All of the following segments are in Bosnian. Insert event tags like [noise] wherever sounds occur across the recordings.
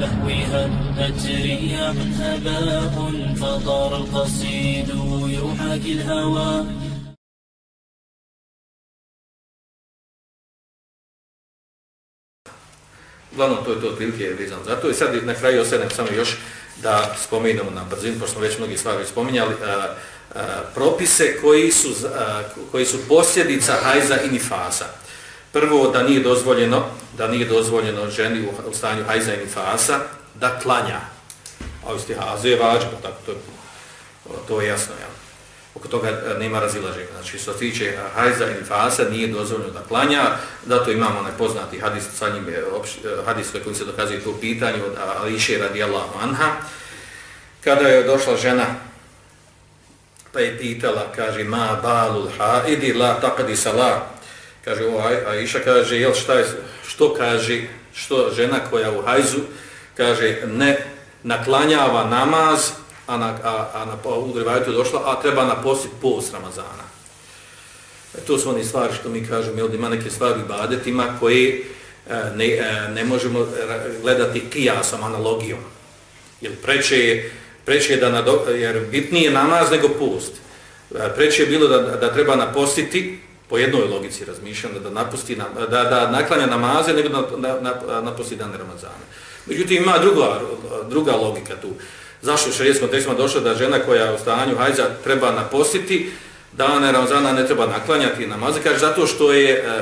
لهوها أترياح هباء فطار القصيد يحاكي الهوى Uglavnom, to je to otprilike vezano za to. I sad na kraju ostaje samo još da spomenemo na brzinu, pošto smo već mnogi stvari spominjali, a, a, propise koji su, a, koji su posljedica hajza i nifasa. Prvo, da nije dozvoljeno, da nije dozvoljeno ženi u, u stanju hajza i nifasa da klanja. A isti hazu je vađa, tako to, to je jasno, jel? oko toga e, nema razilaženja. Znači, što se tiče hajza i nifasa, nije dozvoljeno da klanja, zato imamo onaj poznati hadis, sa njim je opš, e, hadis koji se dokazuje to pitanje od Ališe radijallahu anha, kada je došla žena, pa je pitala, kaže, ma balul haidi la taqdi salat, kaže, o, Aisha kaže, jel šta je, što kaže, što žena koja u hajzu, kaže, ne naklanjava namaz, a na, a, a na udrivajtu došla, a treba na posit post Ramazana. E, to su oni stvari što mi kažemo, jel, ima neke stvari u badetima koje e, ne, e, ne možemo gledati kijasom, analogijom. Jer preče je, preče je da nado, jer bitnije namaz nego post. E, preče je bilo da, da treba napostiti, po jednoj logici razmišljam, da, da, napusti, da, da naklanja namaze nego da, na, na, napusti dan Ramazana. Međutim, ima druga, druga logika tu. Zašto u šarijetskom tekstima došlo da žena koja u stanju hajza treba napostiti, dana Ramazana ne treba naklanjati namaze, kaže zato što je e, e,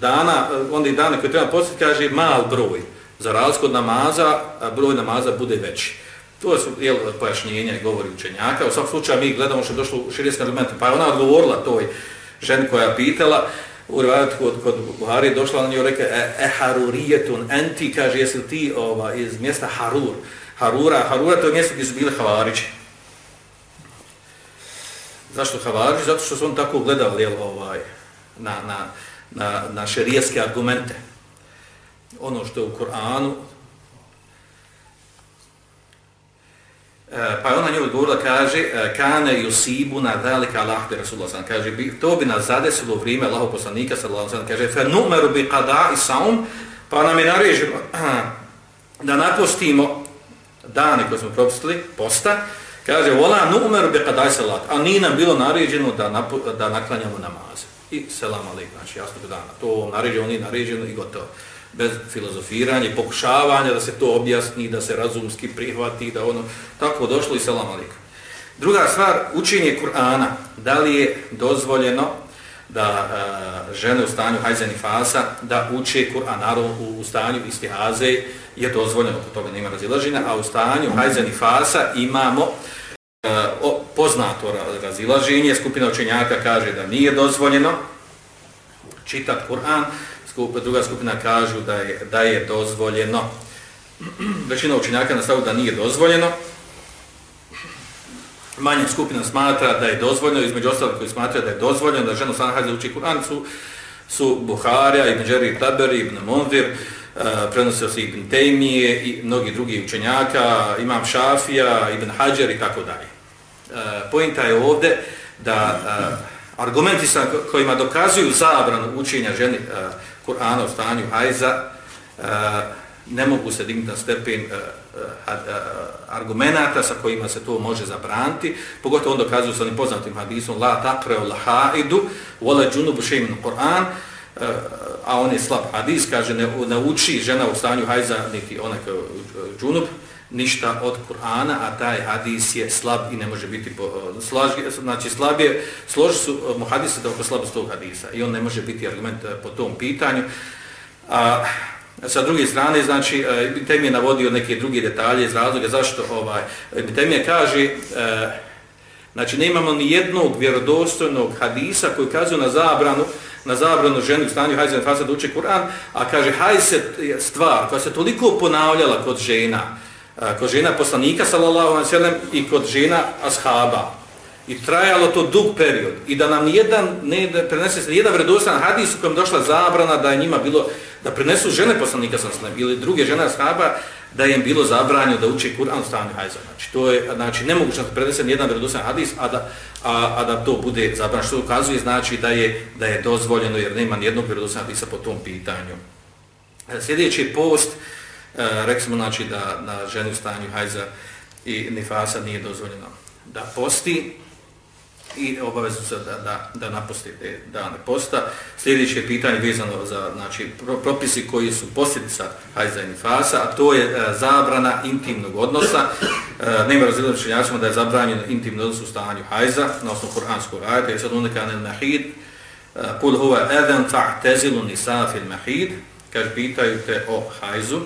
dana, onda i dane koje treba postiti, kaže mal broj. Za razliku od namaza, broj namaza bude veći. To su jel, pojašnjenja i govori učenjaka. U svakom slučaju mi gledamo što je došlo u širijeskom argumentu, pa je ona odgovorila toj žen koja je pitala, u rivajatu kod, kod Buhari došla, na nju reke, e, e harurijetun, enti, kaže, jesi ti ova, iz mjesta Harur? Harura. Harura to je mjesto gdje su bili Havarići. Zašto Havarići? Zato što su on tako gledali jel, ovaj, na, na, na, na šerijeske argumente. Ono što je u Koranu. E, pa je ona njoj odgovorila, kaže, e, kane yusibu na dalika lahde Rasulullah sallam. Kaže, bi, to bi nas zadesilo u vrijeme Allahog poslanika sallallahu sallam. Kaže, fe numeru bi qada i saum, pa nam je nareženo [clears throat] da napustimo dane koje smo propustili, posta, kaže, vola numeru bi kadaj salat, a nije nam bilo naređeno da, napu, da naklanjamo namaze. I selam alik, znači jasno da dana. To naređeno, nije naređeno i gotovo. Bez filozofiranja, pokušavanja da se to objasni, da se razumski prihvati, da ono, tako došlo i selam alik. Druga stvar, učenje Kur'ana. Da li je dozvoljeno da e, žene u stanju hajzeni fasa da uče Kur'an naravno u, u stanju istihaze je dozvoljeno, oko toga nema razilaženja, a u stanju hajzeni fasa imamo uh, poznato razilaženje, skupina učenjaka kaže da nije dozvoljeno čitati Kur'an, skup, druga skupina kažu da je, da je dozvoljeno. [clears throat] Većina učenjaka nastavu da nije dozvoljeno, manja skupina smatra da je dozvoljeno, između ostalih koji smatra da je dozvoljeno da žena stane uči Kur'an su, su Buharija, Ibn Đeri Taberi, Ibn Monzir, uh, eh, prenosio se Ibn Tejmije i mnogi drugi učenjaka, Imam Šafija, Ibn Hajar i tako dalje. Eh, uh, pojenta je ovdje da uh, argumenti sa kojima dokazuju zabranu učenja ženi Kur'ana u stanju hajza e, ne mogu se dignuti na stepen e, e, argumenata sa kojima se to može zabraniti, pogotovo on dokazuje sa onim poznatim hadisom la taqra'u la haidu wala junub shay'in Qur'an a on je slab hadis, kaže ne nauči žena u stanju hajza niti onaj džunub ništa od Kur'ana, a taj hadis je slab i ne može biti slaž, znači slab je, složi su e, mu hadise da oko slabost tog hadisa i on ne može biti argument e, po tom pitanju. A, Sa druge strane, znači, e, Ibn je navodio neke druge detalje iz razloga zašto ovaj, Ibn je kaže, e, znači, nemamo ni jednog vjerodostojnog hadisa koji kazuje na zabranu, na zabranu ženi u stanju hajzen fasa da uče Kur'an, a kaže, hajse stvar koja se toliko ponavljala kod žena, kod žena poslanika, sallallahu alejhi ve sellem i kod žena ashaba, i trajalo to dug period, i da nam jedan ne prenese se jedan vjerodostan hadis u kojem došla zabrana da je njima bilo da prenesu žene poslanika sa slem ili druge žene ashaba da im bilo zabranjeno da uči Kur'an u stanju hajza. Znači, to je, znači, nemoguće da prenese jedan vredosan hadis, a da, a, a da to bude zabranjeno. Što ukazuje, znači, da je, da je dozvoljeno, jer nema ni jednog vredosan hadisa po tom pitanju. E, sljedeći post, E, rekli smo znači da na ženi u stanju hajza i nifasa nije dozvoljeno da posti i obavezno se da, da, da napusti te dane posta. Sljedeće je pitanje vezano za znači, propisi koji su posljedica hajza i nifasa, a to je e, zabrana intimnog odnosa. E, nema razlijedno činjacima da je zabranjen intimni odnos u stanju hajza na osnovu koranskog ajta. jer sad unika ne mahid, pul e, huva eden fa'tezilu nisa fil mahid, kaže, pitaju te o hajzu,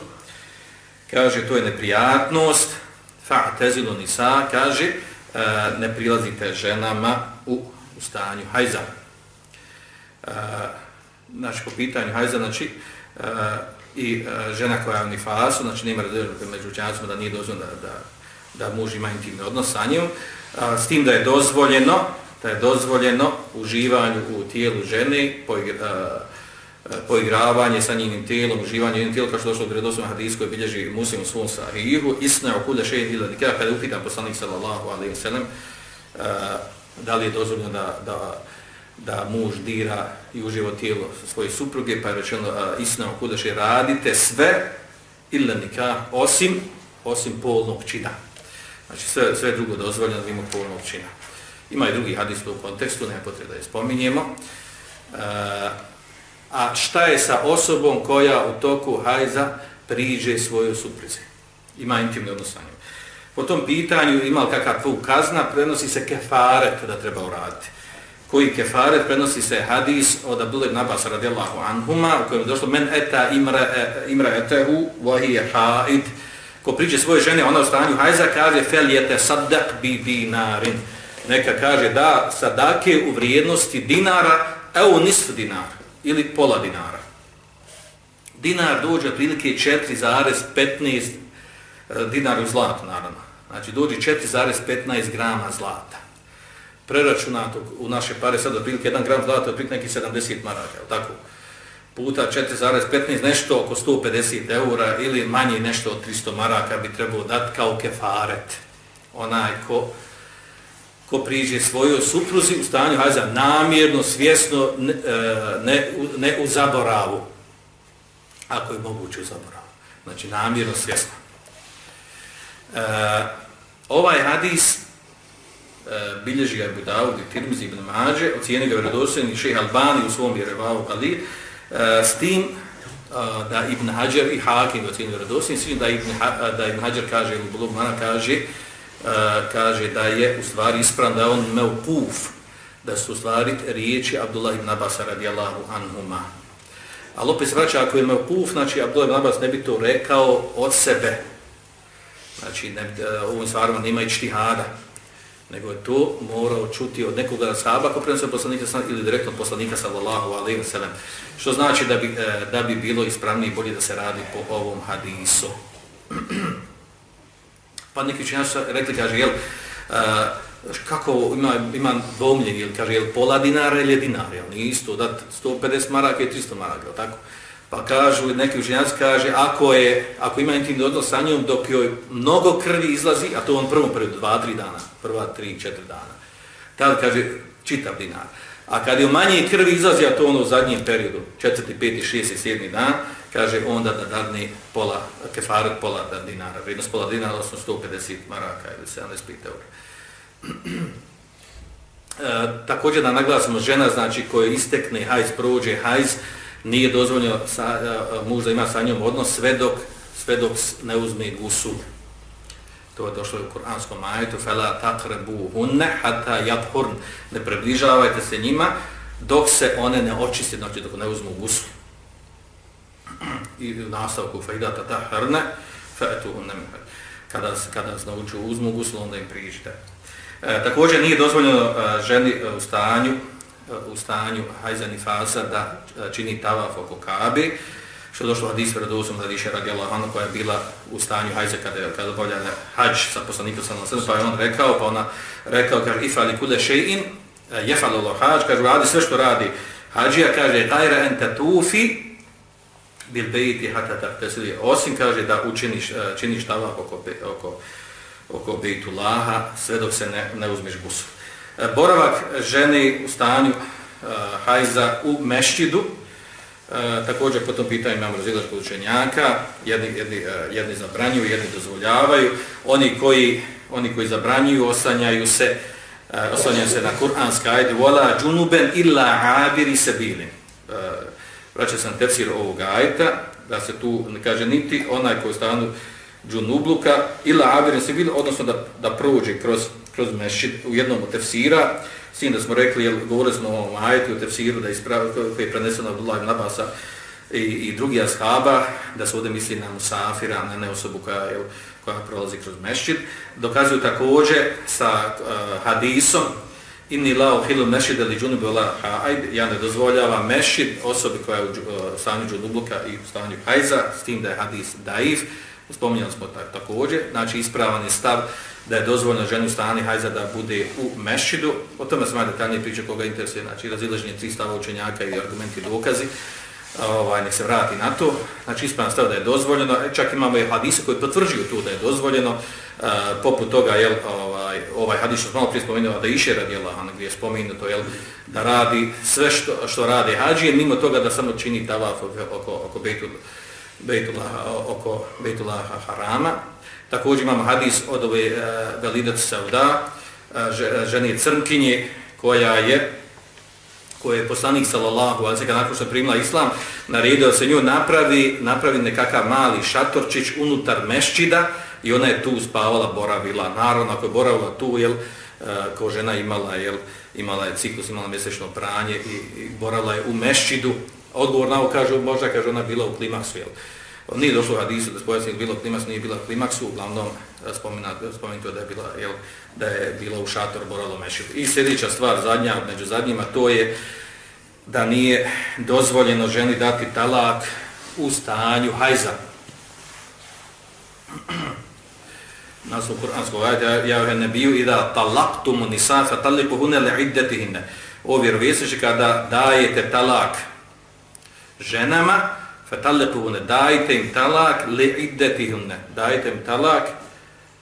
kaže, to je neprijatnost, fa'tezilu nisa, kaže, e, ne prilazite ženama u, u stanju hajza. E, znači, po pitanju hajza, znači, e, i žena koja je u nifasu, znači nema različno među učenjacima da nije dozvoljeno da, da, da muž ima intimni odnos sa njim, s tim da je dozvoljeno, da je dozvoljeno uživanju u tijelu žene, po, a, poigravanje sa njenim tijelom, uživanje njenim tijelom, kao što došlo u gredosvom hadijsku koji bilježi muslim u svom sahihu, isna o kuda šeji ila nikada, kada je upitan poslanik sallallahu alaihi sallam, eh, da li je dozvoljeno da, da, da muž dira i uživa tijelo svoje supruge, pa je rečeno eh, isna o kuda šeji, radite sve ila nikada, osim, osim polnog čina. Znači sve, sve drugo dozvoljeno mimo polnog čina. Ima i drugi hadis u kontekstu, ne potreba da je spominjemo. Uh, A šta je sa osobom koja u toku hajza priđe svoju suprizi? Ima intimni odnos sa njom. Po tom pitanju ima li kakav kazna, prenosi se kefaret da treba uraditi. Koji kefaret prenosi se hadis od Abdullah ibn Abbas radijallahu anhuma, u kojem je došlo men eta imra, imra etehu vahije haid. Ko priđe svoje žene, ona u stanju hajza, kaže fel jete sadak bi dinarin. Neka kaže da sadake u vrijednosti dinara, evo nisf dinara ili pola dinara. Dinar dođe otprilike 4,15 e, dinar u zlatu, naravno. Znači, dođe 4,15 grama zlata. Preračunato u naše pare, sad otprilike 1 gram zlata, otprilike neki 70 maraka, tako? Puta 4,15, nešto oko 150 eura ili manje nešto od 300 maraka bi trebalo dati kao kefaret. Onaj ko ko priđe svojoj supruzi u stanju hajza namjerno, svjesno, ne, e, ne, ne u zaboravu. Ako je moguće u zaboravu. Znači namjerno, svjesno. E, ovaj hadis e, bilježi ga je Dawud i Tirmizi ibn Mađe, ocijeni ga vjerodosljeni šeha Albani u svom vjerovavu Ali, e, s tim e, da Ibn Hajar i Hakim ocijeni vjerodosljeni, da Ibn, da Ibn Hajar kaže, ili Bulub Mana kaže, E, kaže da je u stvari ispravan da on imao da su u stvari riječi Abdullah ibn Abbas radijallahu anhuma. Ali opet se vraća, ako je imao znači Abdullah ibn Abbas ne bi to rekao od sebe. Znači, ne, e, ovim stvarima nema i čtihada, nego je to morao čuti od nekoga sahaba ko prenose poslanika ili direktno poslanika sallallahu alaihi wa sallam. Što znači da bi, e, da bi bilo ispravnije i bolje da se radi po ovom hadisu. [clears throat] Pa neki učenjaci rekli, kaže, jel, uh, kako ima, ima dvomljen, jel, kaže, jel, pola dinara ili je dinar, jel, nije isto, da 150 maraka i 300 maraka, jel, tako? Pa kažu, neki učenjaci kaže, ako je, ako ima intimni odnos sa njom, dok joj mnogo krvi izlazi, a to on prvo periodu, dva, tri dana, prva, tri, četiri dana, tad kaže, čitav dinar. A kad je manje krvi izlazi, a to ono u zadnjem periodu, četvrti, peti, šesti, sedmi dan, kaže onda da dadne pola, kefaret pola dinara, vrijednost pola dinara, odnosno 150 maraka ili 75 eura. [clears throat] E, također da naglasimo, žena znači koja istekne hajz, prođe hajz, nije dozvoljeno sa, e, e, uh, muž da ima sa njom odnos sve dok, sve dok ne uzme gusu. To je došlo u kuranskom ajetu fala takrebu hatta hata yathurn, ne približavajte se njima dok se one ne očiste, znači dok ne uzmu gusu i nastavku fajdata ta fa'tuhunna fa'tuhum nam kada kada se nauče uzmu gusl onda im priđite. E, također nije dozvoljeno e, ženi e, u stanju e, u stanju hajzani fasa da e, čini tavaf oko Kabe, što je došlo hadis vredosom da više radijala Ana koja je bila u stanju hajze kada je kada obavljala hađ sa poslanikom sa nasredom, pa je on rekao, pa ona rekao, kaže, ifali kule še'in, eh, jefalo hađ, kaže, radi sve što radi hađija, kaže, tajra en tufi, bil bejti hata taktesili, osim kaže da učiniš, eh, činiš tava oko, oko, oko bejtu laha, sve dok se ne, ne uzmiš gusu. Eh, boravak ženi u stanju uh, hajza u mešćidu, E, također po tom pitanju imamo razilaž kod učenjaka, jedni, jedni, e, jedni zabranjuju, jedni dozvoljavaju. Oni koji, oni koji zabranjuju osanjaju se, e, osanjaju se na kuranska ajde, vola džunuben illa abiri e, se bili. E, vraća sam tefsir ovog ajta, da se tu kaže niti onaj koji stanu džunubluka illa abiri se bili, odnosno da, da prođe kroz, kroz mešćid u jednom od tefsira, S tim da smo rekli, jel, govorili smo o ovom ajetu, o tefsiru, da isprav, koji je preneseno od Allah Abasa i, i drugi ashaba, da se ovdje misli na Musafira, na ne osobu koja, jel, koja prolazi kroz mešćid. Dokazuju također sa uh, hadisom, inni lao hilu mešid ali džunubi ola haid, ja ne dozvoljava mešid osobi koja je u uh, stanju džunubluka i u stanju hajza, s tim da je hadis daif, spominjali smo također, znači ispravan je stav da je dozvoljeno ženu stani hajza da bude u mešidu. O tome sam detaljnije priča koga interesuje, znači razilaženje tri stava učenjaka i argumenti i dokazi. Ovaj, nek se vrati na to. Znači ispravan stav da je dozvoljeno. E, čak imamo i hadise koji potvrđuju tu da je dozvoljeno. E, poput toga, jel, ovaj, ovaj hadis što malo prije spomenuo da iše radi Allah, gdje je spomenuto jel, da radi sve što, što radi hađije, mimo toga da samo čini tavaf oko, oko Bejtul, Bejtullaha, oko Bejtulaha Harama. Također imamo hadis od ove uh, Sauda, uh, žene crnkinje, koja je koje je poslanik sallallahu alejhi ve sellem nakon što je primila islam naredio se nju napravi napravi nekakav mali šatorčić unutar meščida i ona je tu spavala boravila naravno ako je boravila tu jel ko žena imala jel imala je ciklus imala mjesečno pranje i, i boravila je u meščidu odgovor na ovo kaže možda kaže ona bila u klimaksu jel Nije došlo u hadisu da se bilo klimaks, nije bila u klimaksu, uglavnom eh, spomenuto da je bila, jel, da je bila u šator boralo mešil. I sljedeća stvar, zadnja, među zadnjima, to je da nije dozvoljeno ženi dati talak u stanju hajza. [clears throat] Naslov Kur'anskog ajde, ja joj ne biju i da talaktumu nisafa taliku hune le iddetihine. O vjerovjesniče, kada dajete talak ženama, fatallekuhune, dajte im talak le iddetihune, dajte im talak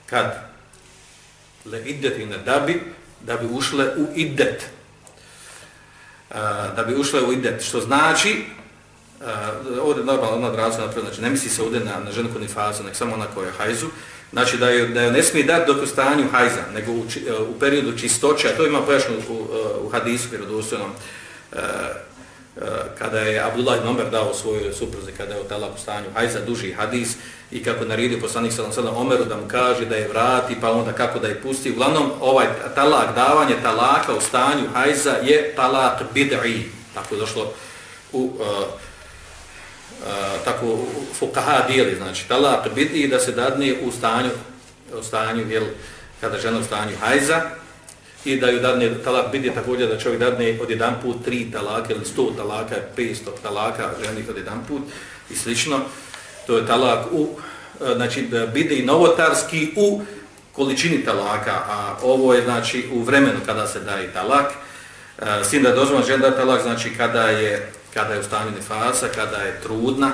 kad? Le iddetihune, da bi, da bi ušle u iddet. da bi ušle u iddet, što znači, uh, ovdje normalno ona odrazu napravila, znači ne misli se ovdje na, na ženu kod fazu, nek samo ona koja je hajzu, znači da je, da je ne smije dati dok u stanju hajza, nego u, e, u periodu čistoća, to ima pojašnju u, e, u hadisu, vjerodostojnom, uh, kada je Abdullah ibn Omer dao svojoj supruzi kada je u talaku stanju hajza duži hadis i kako naredio poslanik sallallahu alejhi Omeru da mu kaže da je vrati pa onda kako da je pusti. Uglavnom ovaj talak davanje talaka u stanju hajza je talak bid'i. Tako je došlo u uh, uh, tako fukaha dijeli znači talak bid'i da se dadne u stanju u stanju jel kada žena u stanju hajza i da ju dadne talak bide također da čovjek dadne od jedan put tri talaka ili sto talaka, 500 talaka ženi od jedan put i slično. To je talak u, e, znači e, bidi i novotarski u količini talaka, a ovo je znači u vremenu kada se daje talak. E, s tim da je žena talak, znači kada je, kada je u stanju nefasa, kada je trudna,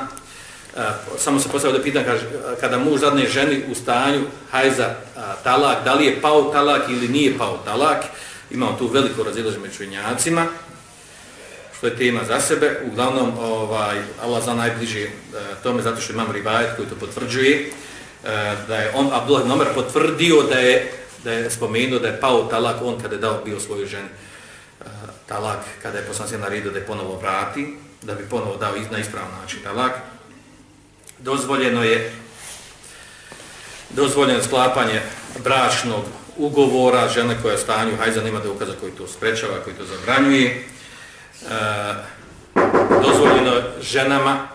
Uh, samo se postavlja da pitan, kaže, kada muž zadne ženi u stanju hajza a, talak, da li je pao talak ili nije pao talak, imamo tu veliko razilaženje među činjacima, što je tema za sebe. Uglavnom, ovaj, Allah zna najbliže uh, tome, zato što imam rivajet koji to potvrđuje, uh, da je on, Abdullah Nomer, potvrdio da je, da je spomenuo da je pao talak on kada je dao bio svoju ženi e, talak, kada je poslanstveno naredio da je ponovo vrati, da bi ponovo dao na ispravan način talak dozvoljeno je dozvoljeno sklapanje bračnog ugovora žene koja je stanju, hajza nema da ukaza koji to sprečava, koji to zabranjuje. E, dozvoljeno ženama,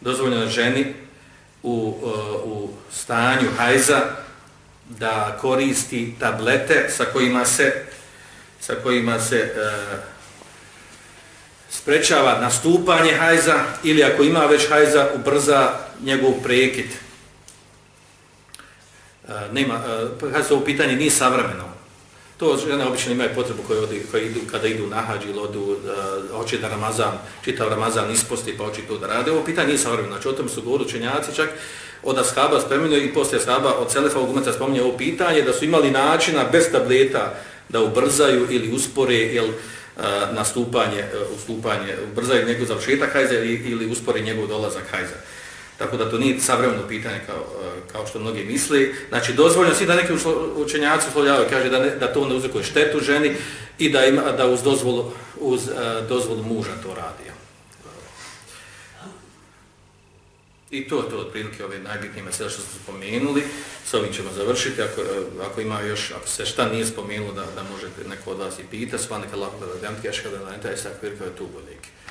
dozvoljeno ženi u, e, u stanju hajza da koristi tablete sa kojima se sa kojima se e, sprečava nastupanje hajza ili ako ima već hajza ubrza njegov prekid. E, nema, e, hajza ovo pitanje nije savremeno. To žene obično imaju potrebu koje, odi, koje idu, kada idu na hađ ili odu, e, hoće da Ramazan, čitav Ramazan isposti pa hoće to da rade. Ovo pitanje nije savremeno. Znači o tom su govoru učenjaci čak od Ashaba spominju i poslije Ashaba od Selefa u Gumeca ovo pitanje da su imali načina bez tableta da ubrzaju ili uspore ili nastupanje, e, ustupanje, ubrzaju njegov završetak hajza ili uspori njegov dolazak hajza. Tako da to nije savremeno pitanje kao, e, kao što mnogi misli. Znači, dozvoljno si da neki učenjaci uslovljavaju, kaže da, ne, da to ne uzrokuje štetu ženi i da, ima, da uz dozvolu, uz e, dozvolu muža to radi. I to je to otprilike ove najbitnije mesele što ste spomenuli. S ovim ćemo završiti. Ako, e, ako ima još, ako se šta nije spomenulo, da, da možete neko od vas i pita. sva neka da vam tješka, da vam tješka, da vam tješka, da vam